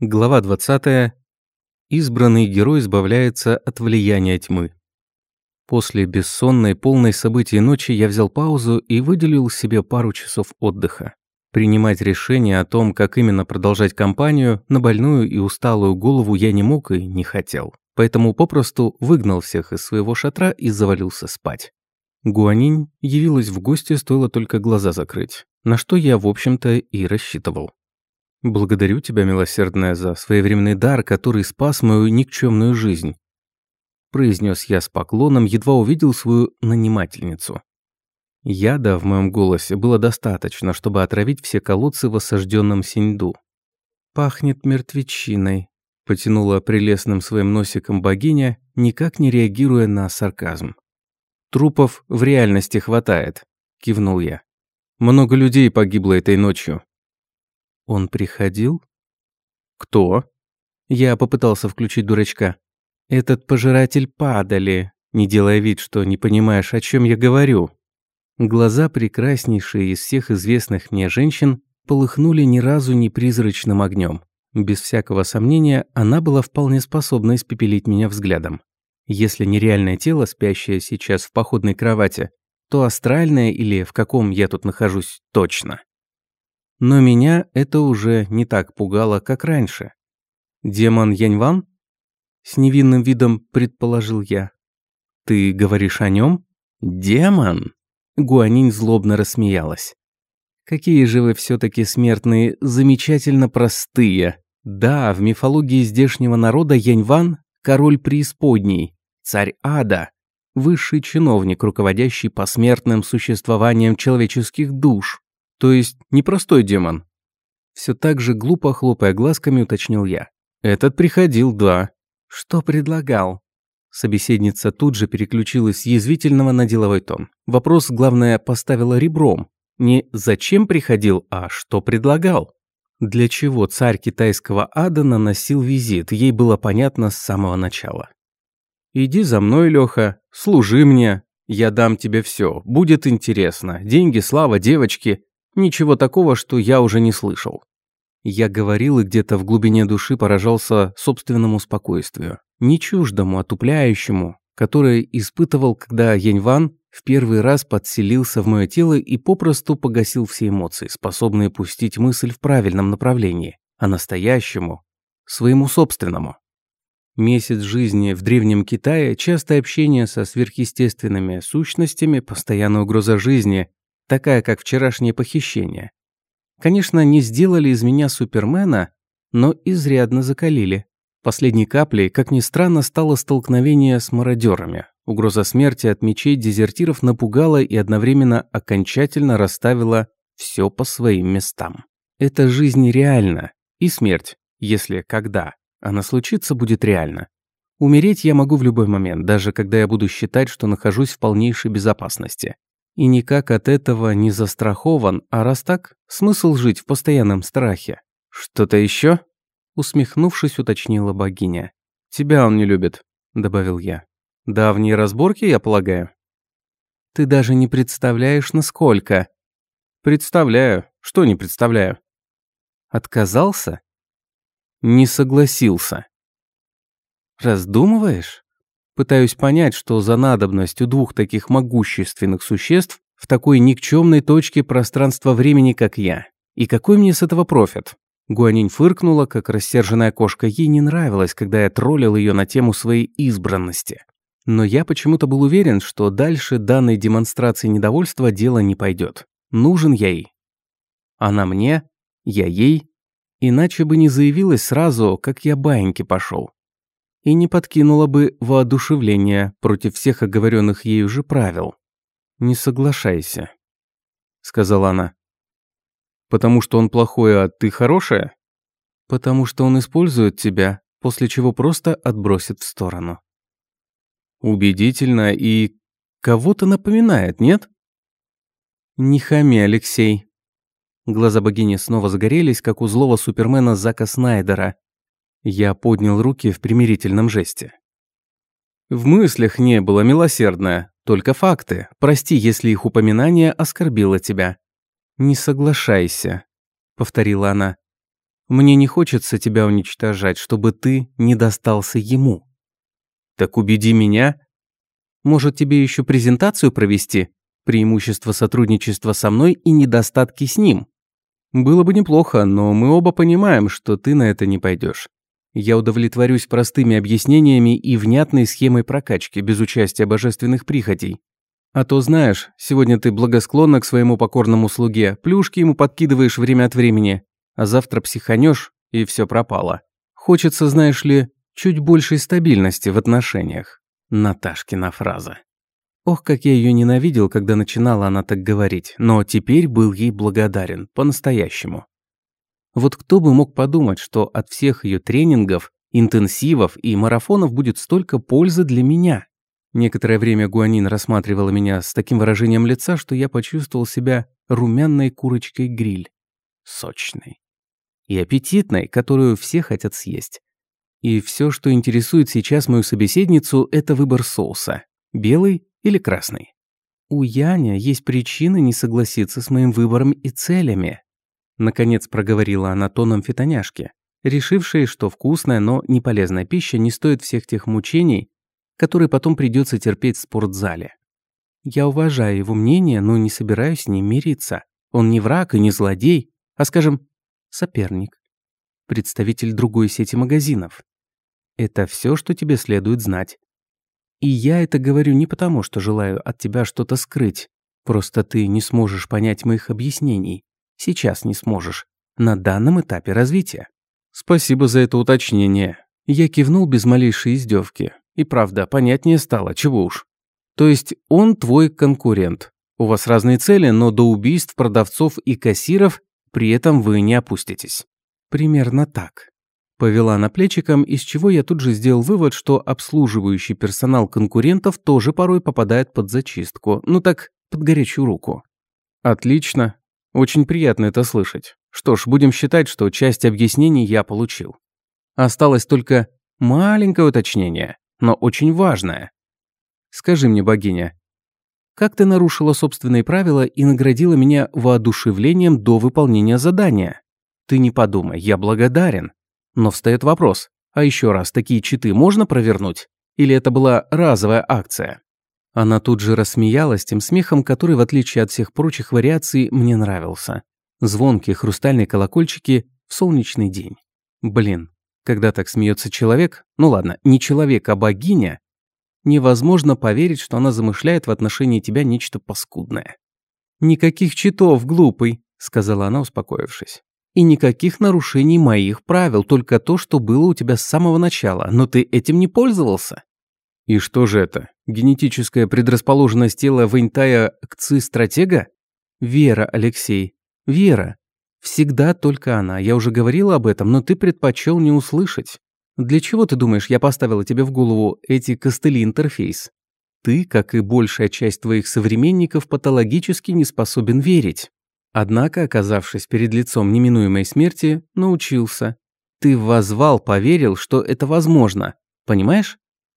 Глава 20. Избранный герой избавляется от влияния тьмы. После бессонной, полной событий ночи я взял паузу и выделил себе пару часов отдыха. Принимать решение о том, как именно продолжать кампанию, на больную и усталую голову я не мог и не хотел. Поэтому попросту выгнал всех из своего шатра и завалился спать. Гуанинь явилась в гости, стоило только глаза закрыть, на что я, в общем-то, и рассчитывал. Благодарю тебя, милосердная, за своевременный дар, который спас мою никчемную жизнь. Произнес я с поклоном, едва увидел свою нанимательницу. Яда в моем голосе было достаточно, чтобы отравить все колодцы в осажденном Синьду. «Пахнет мертвечиной», – потянула прелестным своим носиком богиня, никак не реагируя на сарказм. «Трупов в реальности хватает», – кивнул я. «Много людей погибло этой ночью, он приходил? Кто? Я попытался включить дурачка. Этот пожиратель падали, не делая вид, что не понимаешь, о чем я говорю. Глаза прекраснейшие из всех известных мне женщин полыхнули ни разу не призрачным огнем. Без всякого сомнения, она была вполне способна испепелить меня взглядом. Если нереальное тело, спящее сейчас в походной кровати, то астральное или в каком я тут нахожусь точно. Но меня это уже не так пугало, как раньше. «Демон Яньван?» С невинным видом предположил я. «Ты говоришь о нем? Демон?» Гуанинь злобно рассмеялась. «Какие же вы все-таки смертные, замечательно простые. Да, в мифологии здешнего народа Яньван – король преисподней, царь ада, высший чиновник, руководящий посмертным существованием человеческих душ. То есть непростой демон. Все так же глупо хлопая глазками уточнил я. Этот приходил, да. Что предлагал? Собеседница тут же переключилась с язвительного на деловой тон. Вопрос, главное, поставила ребром. Не «зачем приходил», а «что предлагал». Для чего царь китайского ада наносил визит, ей было понятно с самого начала. «Иди за мной, Лёха, служи мне, я дам тебе все, будет интересно, деньги, слава, девочки, Ничего такого, что я уже не слышал. Я говорил и где-то в глубине души поражался собственному спокойствию, не чуждому, отупляющему, которое испытывал, когда Яньван в первый раз подселился в мое тело и попросту погасил все эмоции, способные пустить мысль в правильном направлении, а настоящему, своему собственному. Месяц жизни в Древнем Китае, частое общение со сверхъестественными сущностями, постоянная угроза жизни такая как вчерашнее похищение. Конечно, не сделали из меня супермена, но изрядно закалили. Последней каплей, как ни странно, стало столкновение с мародерами. Угроза смерти от мечей дезертиров напугала и одновременно окончательно расставила все по своим местам. Эта жизнь реальна, и смерть, если когда она случится, будет реально. Умереть я могу в любой момент, даже когда я буду считать, что нахожусь в полнейшей безопасности и никак от этого не застрахован, а раз так, смысл жить в постоянном страхе. Что-то еще? Усмехнувшись, уточнила богиня. Тебя он не любит, добавил я. Давние разборки, я полагаю. Ты даже не представляешь, насколько. Представляю. Что не представляю? Отказался? Не согласился. Раздумываешь? Пытаюсь понять, что за надобность у двух таких могущественных существ в такой никчемной точке пространства-времени, как я. И какой мне с этого профит? Гуанинь фыркнула, как рассерженная кошка. Ей не нравилось, когда я троллил ее на тему своей избранности. Но я почему-то был уверен, что дальше данной демонстрации недовольства дело не пойдет. Нужен я ей. Она мне, я ей. Иначе бы не заявилась сразу, как я баиньки пошел и не подкинула бы воодушевления против всех оговоренных ею же правил. «Не соглашайся», — сказала она. «Потому что он плохой, а ты хорошая?» «Потому что он использует тебя, после чего просто отбросит в сторону». «Убедительно и кого-то напоминает, нет?» «Не хами, Алексей». Глаза богини снова загорелись, как у злого супермена Зака Снайдера, я поднял руки в примирительном жесте. В мыслях не было милосердное, только факты. Прости, если их упоминание оскорбило тебя. Не соглашайся, повторила она. Мне не хочется тебя уничтожать, чтобы ты не достался ему. Так убеди меня. Может, тебе еще презентацию провести? Преимущество сотрудничества со мной и недостатки с ним. Было бы неплохо, но мы оба понимаем, что ты на это не пойдешь. Я удовлетворюсь простыми объяснениями и внятной схемой прокачки, без участия божественных прихотей. А то, знаешь, сегодня ты благосклонна к своему покорному слуге, плюшки ему подкидываешь время от времени, а завтра психанешь, и все пропало. Хочется, знаешь ли, чуть большей стабильности в отношениях. Наташкина фраза. Ох, как я ее ненавидел, когда начинала она так говорить, но теперь был ей благодарен, по-настоящему. Вот кто бы мог подумать, что от всех ее тренингов, интенсивов и марафонов будет столько пользы для меня. Некоторое время Гуанин рассматривала меня с таким выражением лица, что я почувствовал себя румяной курочкой гриль. Сочной и аппетитной, которую все хотят съесть. И все, что интересует сейчас мою собеседницу, это выбор соуса. Белый или красный. У Яня есть причины не согласиться с моим выбором и целями. Наконец проговорила она тоном фитоняшки, решившей, что вкусная, но не полезная пища не стоит всех тех мучений, которые потом придется терпеть в спортзале. Я уважаю его мнение, но не собираюсь с ним мириться. Он не враг и не злодей, а, скажем, соперник, представитель другой сети магазинов. Это все, что тебе следует знать. И я это говорю не потому, что желаю от тебя что-то скрыть. Просто ты не сможешь понять моих объяснений. Сейчас не сможешь. На данном этапе развития. Спасибо за это уточнение. Я кивнул без малейшей издевки. И правда, понятнее стало, чего уж. То есть он твой конкурент. У вас разные цели, но до убийств продавцов и кассиров при этом вы не опуститесь. Примерно так. Повела на плечиком, из чего я тут же сделал вывод, что обслуживающий персонал конкурентов тоже порой попадает под зачистку. Ну так, под горячую руку. Отлично. Очень приятно это слышать. Что ж, будем считать, что часть объяснений я получил. Осталось только маленькое уточнение, но очень важное. Скажи мне, богиня, как ты нарушила собственные правила и наградила меня воодушевлением до выполнения задания? Ты не подумай, я благодарен. Но встает вопрос, а еще раз, такие читы можно провернуть? Или это была разовая акция? Она тут же рассмеялась тем смехом, который, в отличие от всех прочих вариаций, мне нравился. Звонкие хрустальные колокольчики в солнечный день. Блин, когда так смеется человек, ну ладно, не человек, а богиня, невозможно поверить, что она замышляет в отношении тебя нечто паскудное. «Никаких читов, глупый», — сказала она, успокоившись. «И никаких нарушений моих правил, только то, что было у тебя с самого начала, но ты этим не пользовался». «И что же это? Генетическая предрасположенность тела Вэньтая к ци-стратега?» «Вера, Алексей, Вера. Всегда только она. Я уже говорила об этом, но ты предпочел не услышать. Для чего, ты думаешь, я поставила тебе в голову эти костыли-интерфейс? Ты, как и большая часть твоих современников, патологически не способен верить. Однако, оказавшись перед лицом неминуемой смерти, научился. Ты возвал, поверил, что это возможно. Понимаешь?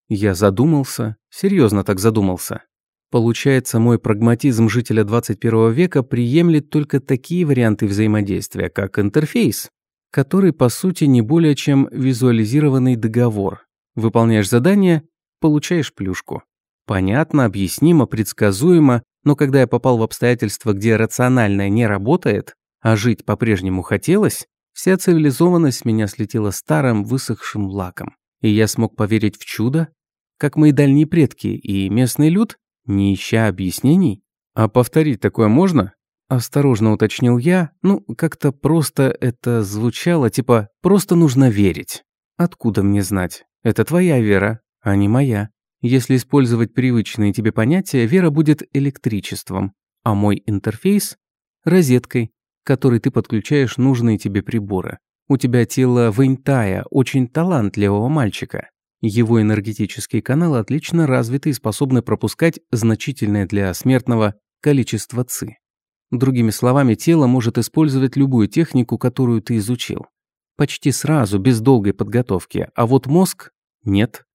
Я задумался, серьезно так задумался. Получается, мой прагматизм жителя 21 века приемлет только такие варианты взаимодействия, как интерфейс который по сути не более чем визуализированный договор. Выполняешь задание, получаешь плюшку. Понятно, объяснимо, предсказуемо, но когда я попал в обстоятельства, где рациональное не работает, а жить по-прежнему хотелось, вся цивилизованность меня слетела старым высохшим лаком. И я смог поверить в чудо, как мои дальние предки и местный люд, не ища объяснений. А повторить такое можно? Осторожно уточнил я, ну, как-то просто это звучало, типа «просто нужно верить». Откуда мне знать? Это твоя вера, а не моя. Если использовать привычные тебе понятия, вера будет электричеством, а мой интерфейс – розеткой, к которой ты подключаешь нужные тебе приборы. У тебя тело Вэньтая, очень талантливого мальчика. Его энергетические каналы отлично развиты и способны пропускать значительное для смертного количество ЦИ. Другими словами, тело может использовать любую технику, которую ты изучил. Почти сразу, без долгой подготовки, а вот мозг – нет.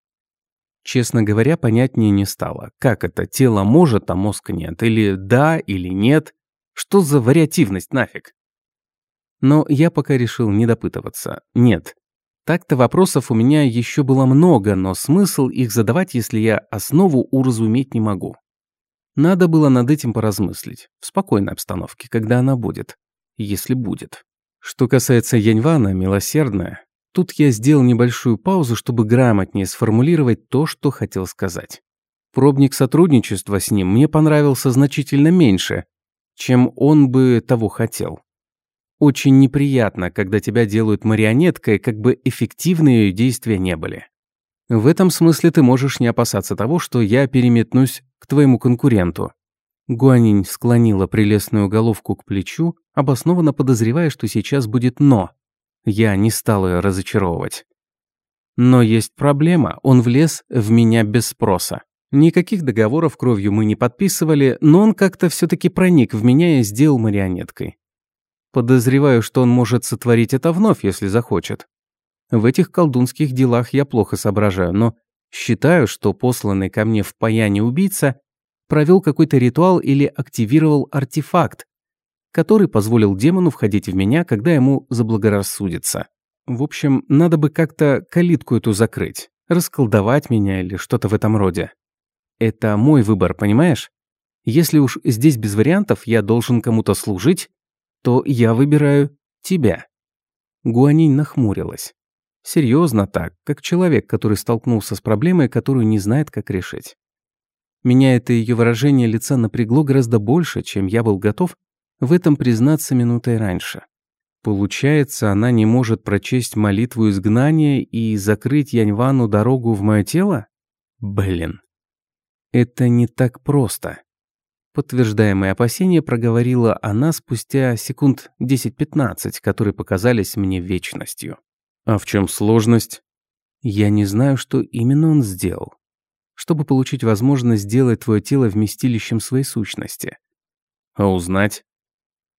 Честно говоря, понятнее не стало. Как это? Тело может, а мозг нет? Или да, или нет? Что за вариативность нафиг? Но я пока решил не допытываться. Нет. Так-то вопросов у меня еще было много, но смысл их задавать, если я основу уразуметь не могу. Надо было над этим поразмыслить. В спокойной обстановке, когда она будет. Если будет. Что касается Яньвана, милосердная, тут я сделал небольшую паузу, чтобы грамотнее сформулировать то, что хотел сказать. Пробник сотрудничества с ним мне понравился значительно меньше, чем он бы того хотел. Очень неприятно, когда тебя делают марионеткой, как бы эффективные ее действия не были. В этом смысле ты можешь не опасаться того, что я переметнусь к твоему конкуренту. Гуанинь склонила прелестную головку к плечу, обоснованно подозревая, что сейчас будет «но». Я не стал ее разочаровывать. Но есть проблема, он влез в меня без спроса. Никаких договоров кровью мы не подписывали, но он как-то все-таки проник в меня и сделал марионеткой. Подозреваю, что он может сотворить это вновь, если захочет. В этих колдунских делах я плохо соображаю, но считаю, что посланный ко мне в паяние убийца провел какой-то ритуал или активировал артефакт, который позволил демону входить в меня, когда ему заблагорассудится. В общем, надо бы как-то калитку эту закрыть, расколдовать меня или что-то в этом роде. Это мой выбор, понимаешь? Если уж здесь без вариантов я должен кому-то служить, то я выбираю тебя». Гуанинь нахмурилась. Серьезно так, как человек, который столкнулся с проблемой, которую не знает, как решить. Меня это ее выражение лица напрягло гораздо больше, чем я был готов в этом признаться минутой раньше. Получается, она не может прочесть молитву изгнания и закрыть Яньвану дорогу в мое тело? Блин. Это не так просто. Подтверждаемые опасения проговорила она спустя секунд 10-15, которые показались мне вечностью. А в чем сложность? Я не знаю, что именно он сделал. Чтобы получить возможность сделать твое тело вместилищем своей сущности. А узнать?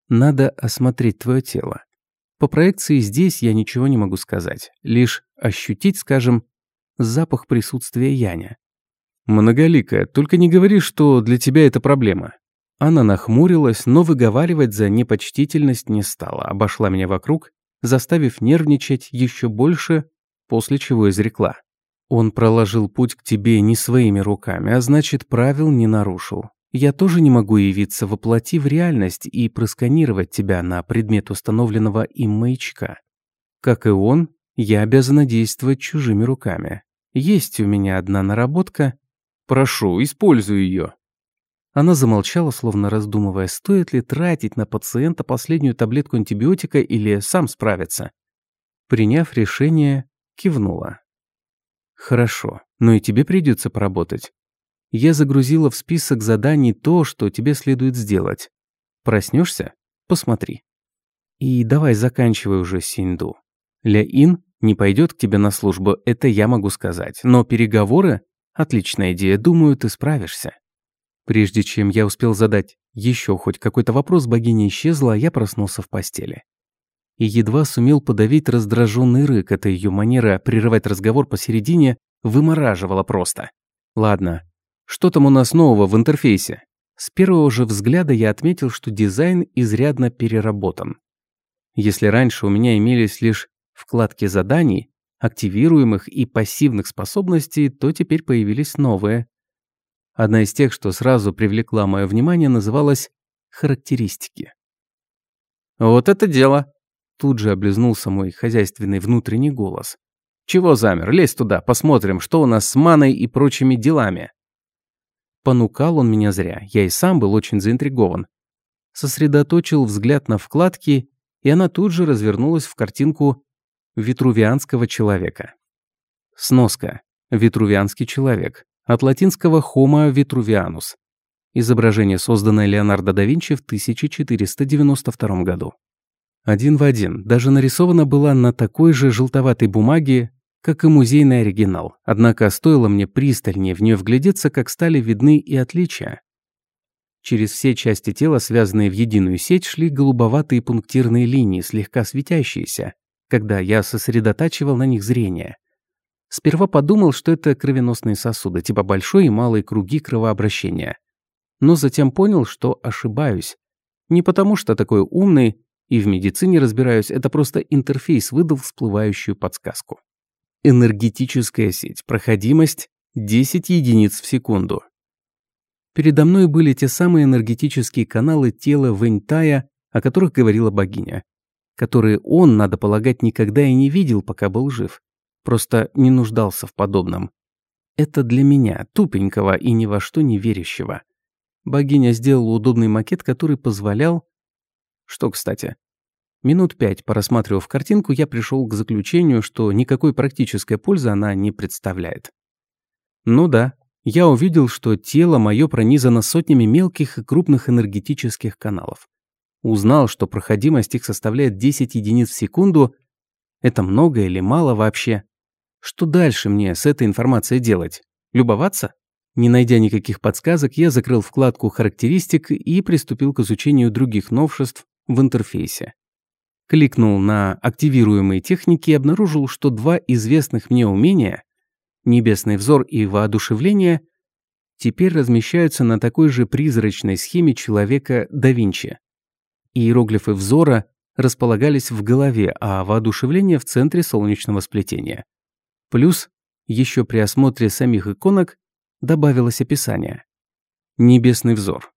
Надо осмотреть твое тело. По проекции здесь я ничего не могу сказать. Лишь ощутить, скажем, запах присутствия Яня. «Многоликая, только не говори, что для тебя это проблема». Она нахмурилась, но выговаривать за непочтительность не стала, обошла меня вокруг, заставив нервничать еще больше, после чего изрекла. «Он проложил путь к тебе не своими руками, а значит, правил не нарушил. Я тоже не могу явиться воплоти в реальность и просканировать тебя на предмет установленного им маячка. Как и он, я обязана действовать чужими руками. Есть у меня одна наработка, Прошу, используй ее». Она замолчала, словно раздумывая, стоит ли тратить на пациента последнюю таблетку антибиотика или сам справиться. Приняв решение, кивнула. «Хорошо, но и тебе придется поработать. Я загрузила в список заданий то, что тебе следует сделать. Проснешься? Посмотри. И давай заканчивай уже Синду. Ля-Ин не пойдет к тебе на службу, это я могу сказать, но переговоры Отличная идея, думаю, ты справишься. Прежде чем я успел задать еще хоть какой-то вопрос, богиня исчезла, а я проснулся в постели. И едва сумел подавить раздраженный рык, эта ее манера прерывать разговор посередине вымораживала просто. Ладно, что там у нас нового в интерфейсе? С первого же взгляда я отметил, что дизайн изрядно переработан. Если раньше у меня имелись лишь вкладки заданий, активируемых и пассивных способностей, то теперь появились новые. Одна из тех, что сразу привлекла мое внимание, называлась «характеристики». «Вот это дело!» Тут же облизнулся мой хозяйственный внутренний голос. «Чего замер? Лезь туда, посмотрим, что у нас с маной и прочими делами». Понукал он меня зря, я и сам был очень заинтригован. Сосредоточил взгляд на вкладки, и она тут же развернулась в картинку Витрувианского человека. Сноска. Витрувианский человек. От латинского Homo vitruvianus. Изображение, созданное Леонардо да Винчи в 1492 году. Один в один, даже нарисована была на такой же желтоватой бумаге, как и музейный оригинал. Однако стоило мне пристальнее в нее вглядеться, как стали видны и отличия. Через все части тела, связанные в единую сеть, шли голубоватые пунктирные линии, слегка светящиеся, когда я сосредотачивал на них зрение. Сперва подумал, что это кровеносные сосуды, типа большой и малой круги кровообращения. Но затем понял, что ошибаюсь. Не потому что такой умный, и в медицине разбираюсь, это просто интерфейс выдал всплывающую подсказку. Энергетическая сеть, проходимость 10 единиц в секунду. Передо мной были те самые энергетические каналы тела Вэньтая, о которых говорила богиня, которые он, надо полагать, никогда и не видел, пока был жив. Просто не нуждался в подобном. Это для меня, тупенького и ни во что не верящего. Богиня сделала удобный макет, который позволял... Что, кстати? Минут пять, порассматривав картинку, я пришел к заключению, что никакой практической пользы она не представляет. Ну да, я увидел, что тело мое пронизано сотнями мелких и крупных энергетических каналов. Узнал, что проходимость их составляет 10 единиц в секунду. Это много или мало вообще? Что дальше мне с этой информацией делать? Любоваться? Не найдя никаких подсказок, я закрыл вкладку характеристик и приступил к изучению других новшеств в интерфейсе. Кликнул на активируемые техники и обнаружил, что два известных мне умения Небесный взор и воодушевление теперь размещаются на такой же призрачной схеме человека да Винчи. Иероглифы взора располагались в голове, а воодушевление в центре солнечного сплетения. Плюс, еще при осмотре самих иконок добавилось описание. Небесный взор.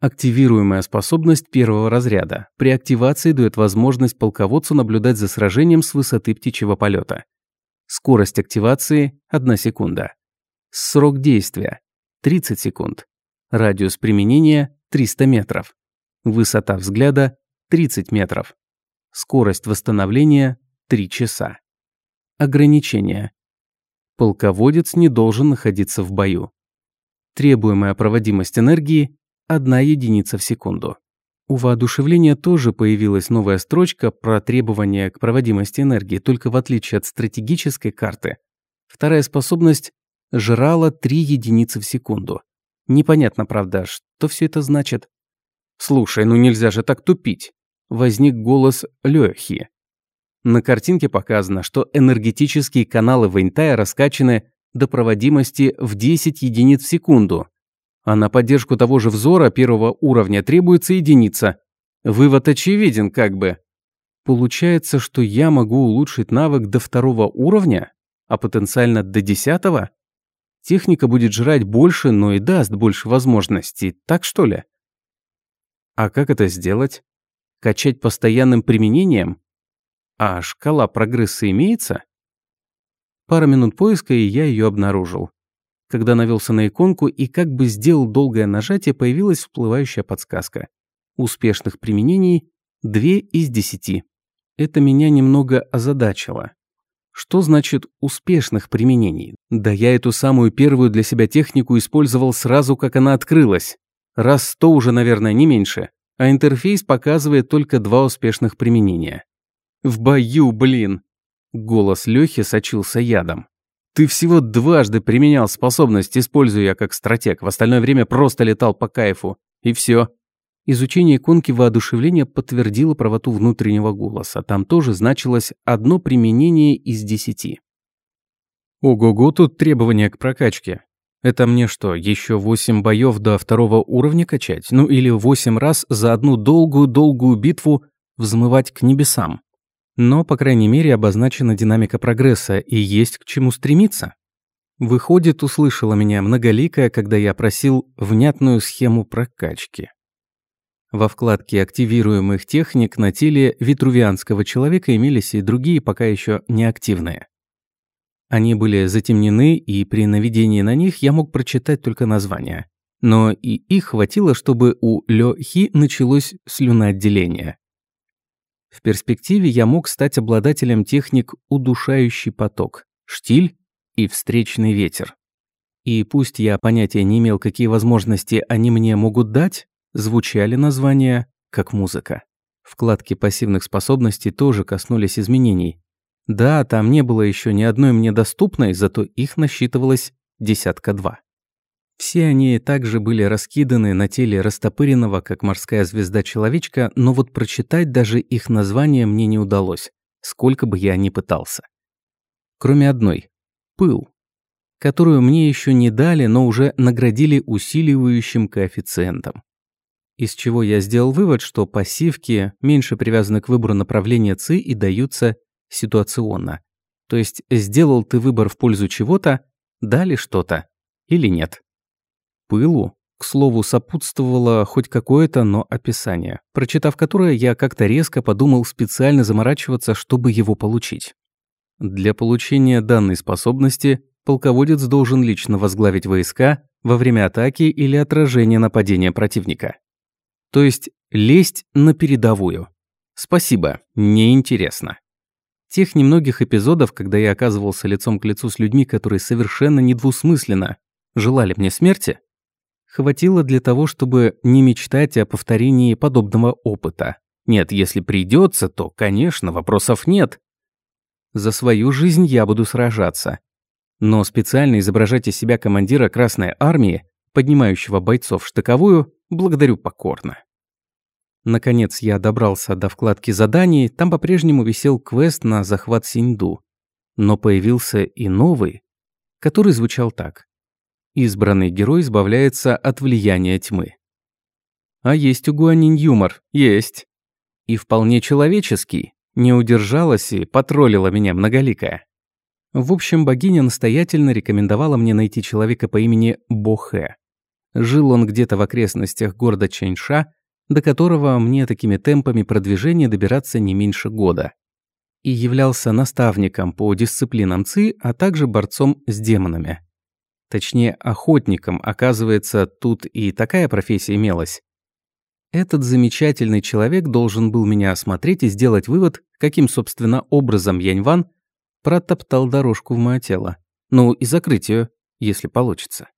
Активируемая способность первого разряда. При активации дает возможность полководцу наблюдать за сражением с высоты птичьего полета. Скорость активации – 1 секунда. Срок действия – 30 секунд. Радиус применения – 300 метров. Высота взгляда – 30 метров. Скорость восстановления – 3 часа. Ограничения. Полководец не должен находиться в бою. Требуемая проводимость энергии – 1 единица в секунду. У воодушевления тоже появилась новая строчка про требования к проводимости энергии, только в отличие от стратегической карты. Вторая способность жрала 3 единицы в секунду. Непонятно, правда, что все это значит. «Слушай, ну нельзя же так тупить!» Возник голос Лёхи. На картинке показано, что энергетические каналы Вейнтая раскачаны до проводимости в 10 единиц в секунду, а на поддержку того же взора первого уровня требуется единица. Вывод очевиден как бы. Получается, что я могу улучшить навык до второго уровня, а потенциально до десятого? Техника будет жрать больше, но и даст больше возможностей, так что ли? А как это сделать? Качать постоянным применением? А шкала прогресса имеется? Пара минут поиска, и я ее обнаружил. Когда навелся на иконку и как бы сделал долгое нажатие, появилась всплывающая подсказка. Успешных применений – 2 из 10. Это меня немного озадачило. Что значит успешных применений? Да я эту самую первую для себя технику использовал сразу, как она открылась. Раз сто уже, наверное, не меньше. А интерфейс показывает только два успешных применения. В бою, блин! Голос Лёхи сочился ядом. Ты всего дважды применял способность, используя я как стратег. В остальное время просто летал по кайфу. И все. Изучение иконки воодушевления подтвердило правоту внутреннего голоса. Там тоже значилось одно применение из десяти. Ого-го, тут требования к прокачке. Это мне что, еще восемь боев до второго уровня качать? Ну или восемь раз за одну долгую-долгую битву взмывать к небесам? Но, по крайней мере, обозначена динамика прогресса и есть к чему стремиться. Выходит, услышала меня многоликая, когда я просил внятную схему прокачки. Во вкладке активируемых техник на теле витрувианского человека имелись и другие, пока еще неактивные. Они были затемнены, и при наведении на них я мог прочитать только названия. Но и их хватило, чтобы у Лё Хи началось слюноотделение. В перспективе я мог стать обладателем техник «удушающий поток», «штиль» и «встречный ветер». И пусть я понятия не имел, какие возможности они мне могут дать, звучали названия как музыка. Вкладки пассивных способностей тоже коснулись изменений. Да, там не было еще ни одной мне доступной, зато их насчитывалось десятка два. Все они также были раскиданы на теле растопыренного, как морская звезда человечка, но вот прочитать даже их название мне не удалось, сколько бы я ни пытался. Кроме одной – пыл, которую мне еще не дали, но уже наградили усиливающим коэффициентом. Из чего я сделал вывод, что пассивки меньше привязаны к выбору направления ЦИ и даются ситуационно. То есть сделал ты выбор в пользу чего-то, дали что-то или нет. Пылу, к слову, сопутствовало хоть какое-то, но описание, прочитав которое, я как-то резко подумал специально заморачиваться, чтобы его получить. Для получения данной способности полководец должен лично возглавить войска во время атаки или отражения нападения противника. То есть лезть на передовую. Спасибо, неинтересно. Тех немногих эпизодов, когда я оказывался лицом к лицу с людьми, которые совершенно недвусмысленно желали мне смерти, хватило для того, чтобы не мечтать о повторении подобного опыта. Нет, если придется, то, конечно, вопросов нет. За свою жизнь я буду сражаться. Но специально изображать из себя командира Красной Армии, поднимающего бойцов в штыковую, благодарю покорно. Наконец я добрался до вкладки заданий, там по-прежнему висел квест на захват Синьду. Но появился и новый, который звучал так. Избранный герой избавляется от влияния тьмы. А есть у Гуанинь юмор, есть. И вполне человеческий. Не удержалась и потроллила меня многоликая. В общем, богиня настоятельно рекомендовала мне найти человека по имени Бохэ. Жил он где-то в окрестностях города Чэньша, до которого мне такими темпами продвижения добираться не меньше года. И являлся наставником по дисциплинам ЦИ, а также борцом с демонами. Точнее, охотником, оказывается, тут и такая профессия имелась. Этот замечательный человек должен был меня осмотреть и сделать вывод, каким, собственно, образом Яньван протоптал дорожку в мое тело. Ну и закрыть ее, если получится.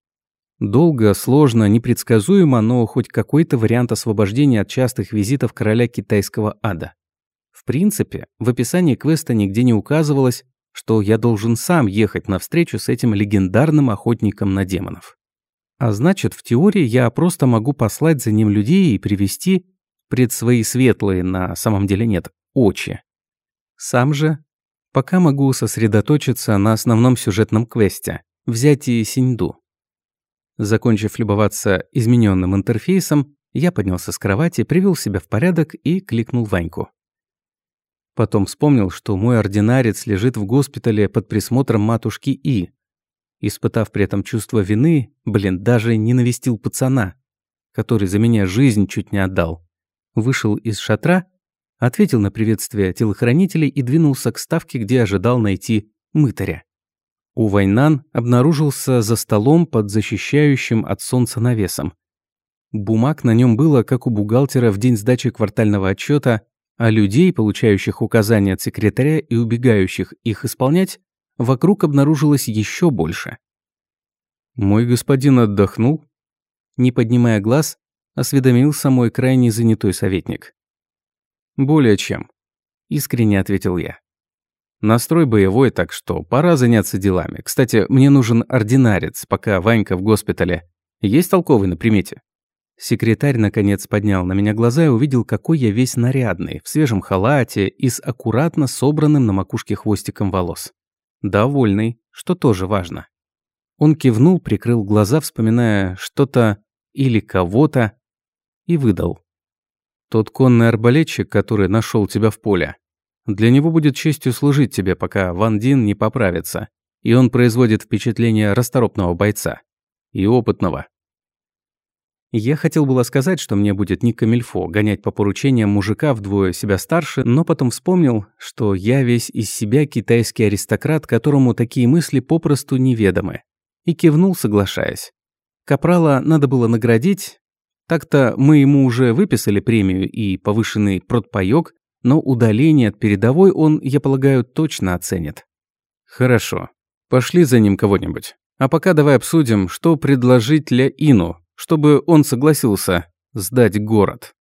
Долго, сложно, непредсказуемо, но хоть какой-то вариант освобождения от частых визитов короля китайского ада. В принципе, в описании квеста нигде не указывалось, что я должен сам ехать на встречу с этим легендарным охотником на демонов. А значит, в теории я просто могу послать за ним людей и привести пред свои светлые, на самом деле нет, очи. Сам же пока могу сосредоточиться на основном сюжетном квесте – взятии Синьду. Закончив любоваться измененным интерфейсом, я поднялся с кровати, привел себя в порядок и кликнул Ваньку. Потом вспомнил, что мой ординарец лежит в госпитале под присмотром матушки И. Испытав при этом чувство вины, блин, даже не навестил пацана, который за меня жизнь чуть не отдал. Вышел из шатра, ответил на приветствие телохранителей и двинулся к ставке, где ожидал найти мытаря. У Вайнан обнаружился за столом под защищающим от солнца навесом. Бумаг на нем было, как у бухгалтера в день сдачи квартального отчета, а людей, получающих указания от секретаря и убегающих их исполнять, вокруг обнаружилось еще больше. «Мой господин отдохнул?» Не поднимая глаз, осведомился мой крайне занятой советник. «Более чем», – искренне ответил я. Настрой боевой, так что пора заняться делами. Кстати, мне нужен ординарец, пока Ванька в госпитале. Есть толковый на примете?» Секретарь, наконец, поднял на меня глаза и увидел, какой я весь нарядный, в свежем халате и с аккуратно собранным на макушке хвостиком волос. Довольный, что тоже важно. Он кивнул, прикрыл глаза, вспоминая что-то или кого-то, и выдал. «Тот конный арбалетчик, который нашел тебя в поле, для него будет честью служить тебе, пока Ван Дин не поправится, и он производит впечатление расторопного бойца. И опытного. Я хотел было сказать, что мне будет не камильфо гонять по поручениям мужика вдвое себя старше, но потом вспомнил, что я весь из себя китайский аристократ, которому такие мысли попросту неведомы. И кивнул, соглашаясь. Капрала надо было наградить. Так-то мы ему уже выписали премию и повышенный продпаёк, но удаление от передовой он, я полагаю, точно оценит. Хорошо. Пошли за ним кого-нибудь. А пока давай обсудим, что предложить Ля Ину, чтобы он согласился сдать город.